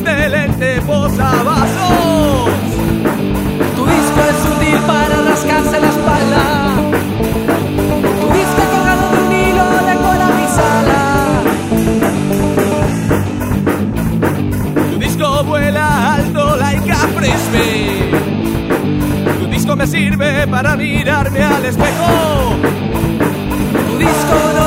excelente posavasos. Tu disco es útil para rascarse la espalda. Tu disco colgado de un hilo decora mi sala. Tu disco vuela alto like a frisbee. Tu disco me sirve para mirarme al espejo. Tu disco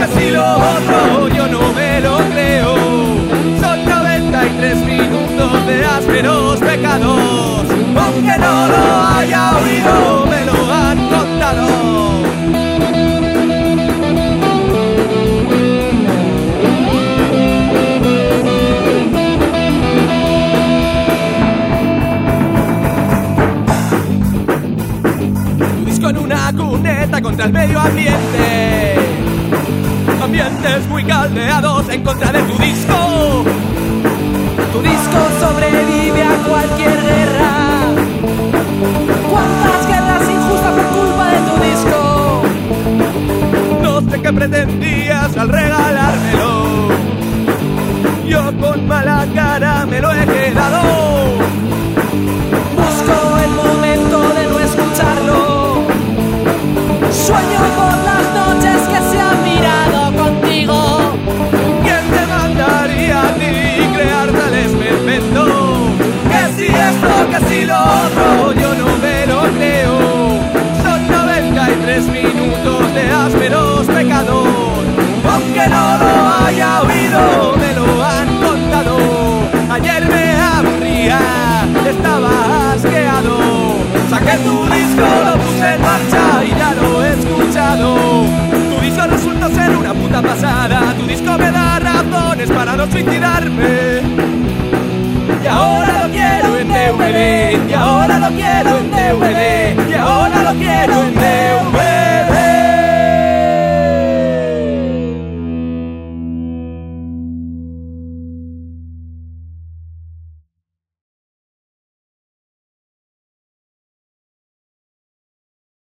que si lo otro, yo no me lo creo. Son 93 minutos de ásperos pecados. Aunque no lo haya oído, me lo han contado. En una cuneta contra el medio ambiente. Muy caldeados en contra de tu disco. Tu disco sobrevive a cualquier guerra. ¿Cuántas guerras injustas por culpa de tu disco? No sé qué pretendías al regalármelo. Yo con mala cara me lo he quedado. Esto, que si lo otro, yo no me lo creo. Son 93 minutos de ásperos pecados. Aunque no lo haya oído, me lo han contado. Ayer me aburría, estaba asqueado. Saqué tu disco, lo puse en marcha y ya lo he escuchado. Tu disco resulta ser una puta pasada. Tu disco me da razones para no suicidarme. Y ahora Y ahora lo quiero en DVD. Y ahora lo quiero en DVD.